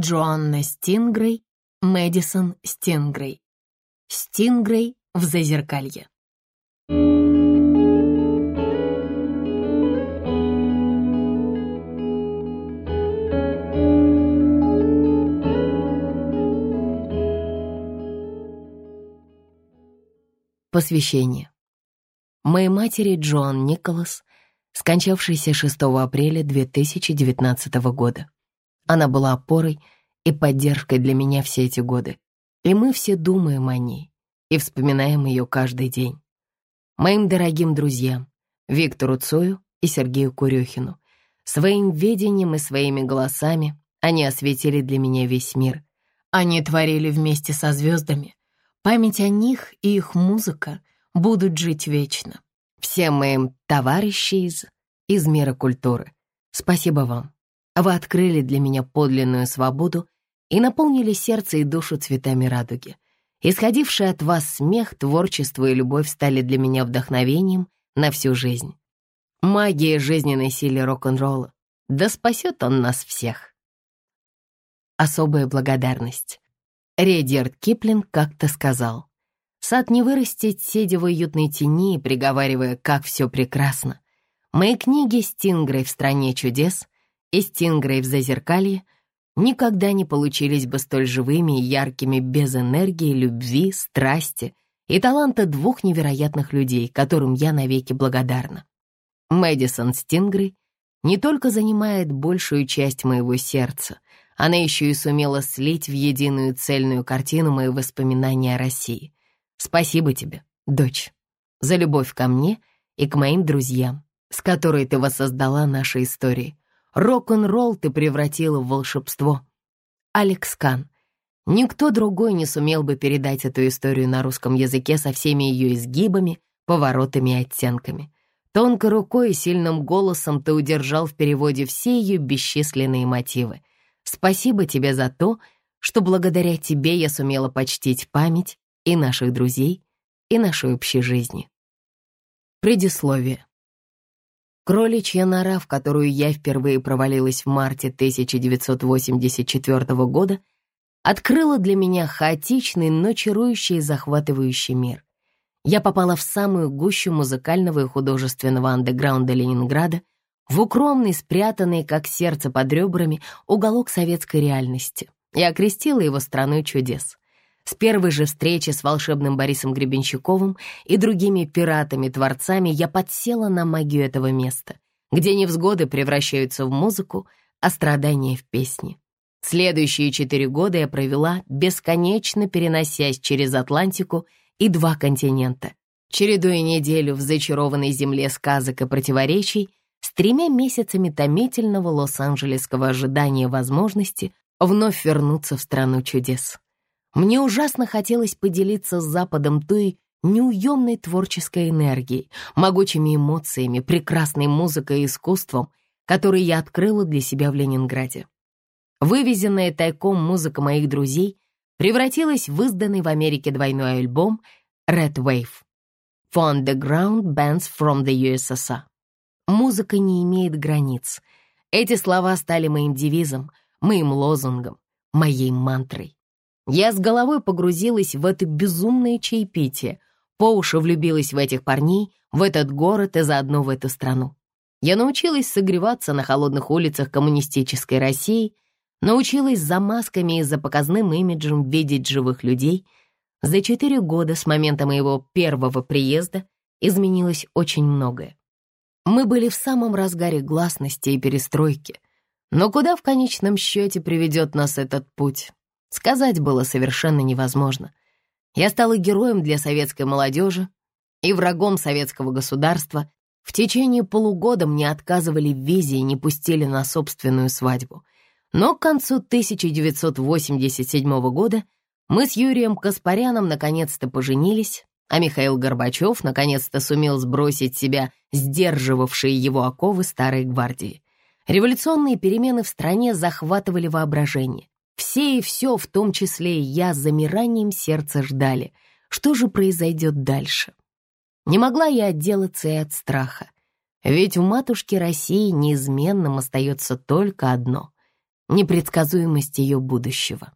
Джоанна Стингрей, Мэдисон Стингрей. Стингрей в Зазеркалье. Посвящение. Моей матери Джоан Николас, скончавшейся 6 апреля 2019 года. Она была опорой и поддержкой для меня все эти годы. И мы все думаем о ней и вспоминаем ее каждый день. Моим дорогим друзьям, Виктору Цою и Сергею Курехину, своим видением и своими голосами они осветили для меня весь мир. Они творили вместе со звездами, Память о них и их музыка будут жить вечно. Всем моим товарищи из, из мира культуры, спасибо вам. Вы открыли для меня подлинную свободу и наполнили сердце и душу цветами радуги. Исходивший от вас смех, творчество и любовь стали для меня вдохновением на всю жизнь. Магия жизненной силы рок-н-ролла. Да спасет он нас всех. Особая благодарность. Редьярд Киплинг как-то сказал, «Сад не вырастет, сидя в уютной тени и приговаривая, как все прекрасно. Мои книги «Стингрей в стране чудес» и «Стингрей в зазеркалье» никогда не получились бы столь живыми и яркими без энергии, любви, страсти и таланта двух невероятных людей, которым я навеки благодарна. Мэдисон Стингрей не только занимает большую часть моего сердца, она еще и сумела слить в единую цельную картину мои воспоминания о России. Спасибо тебе, дочь, за любовь ко мне и к моим друзьям, с которой ты воссоздала наши истории. Рок-н-ролл ты превратила в волшебство. Алекс Кан. Никто другой не сумел бы передать эту историю на русском языке со всеми ее изгибами, поворотами и оттенками. Тонкой рукой и сильным голосом ты удержал в переводе все ее бесчисленные мотивы — Спасибо тебе за то, что благодаря тебе я сумела почтить память и наших друзей, и нашей общей жизни. Предисловие. Кроличья нора, в которую я впервые провалилась в марте 1984 года, открыла для меня хаотичный, но чарующий и захватывающий мир. Я попала в самую гущу музыкального и художественного андеграунда Ленинграда — в укромный, спрятанный, как сердце под ребрами, уголок советской реальности и окрестила его страной чудес. С первой же встречи с волшебным Борисом Гребенщиковым и другими пиратами-творцами я подсела на магию этого места, где невзгоды превращаются в музыку, а страдания в песни. Следующие четыре года я провела, бесконечно переносясь через Атлантику и два континента, чередуя неделю в зачарованной земле сказок и противоречий с тремя месяцами томительного лос-анджелесского ожидания возможности вновь вернуться в страну чудес. Мне ужасно хотелось поделиться с Западом той неуемной творческой энергией, могучими эмоциями, прекрасной музыкой и искусством, которые я открыла для себя в Ленинграде. Вывезенная тайком музыка моих друзей превратилась в изданный в Америке двойной альбом Red Wave for Underground Bands from the USSR. Музыка не имеет границ. Эти слова стали моим девизом, моим лозунгом, моей мантрой. Я с головой погрузилась в это безумное чаепитие, по уши влюбилась в этих парней, в этот город и заодно в эту страну. Я научилась согреваться на холодных улицах коммунистической России, научилась за масками и за показным имиджем видеть живых людей. За четыре года с момента моего первого приезда изменилось очень многое. Мы были в самом разгаре гласности и перестройки. Но куда в конечном счете приведет нас этот путь? Сказать было совершенно невозможно. Я стала героем для советской молодежи и врагом советского государства. В течение полугода мне отказывали в визе и не пустили на собственную свадьбу. Но к концу 1987 года мы с Юрием Каспаряном наконец-то поженились, а Михаил Горбачев наконец-то сумел сбросить себя сдерживавшие его оковы старой гвардии. Революционные перемены в стране захватывали воображение. Все и все, в том числе и я, с замиранием сердца ждали, что же произойдет дальше. Не могла я отделаться и от страха. Ведь у матушки России неизменным остается только одно непредсказуемость ее будущего.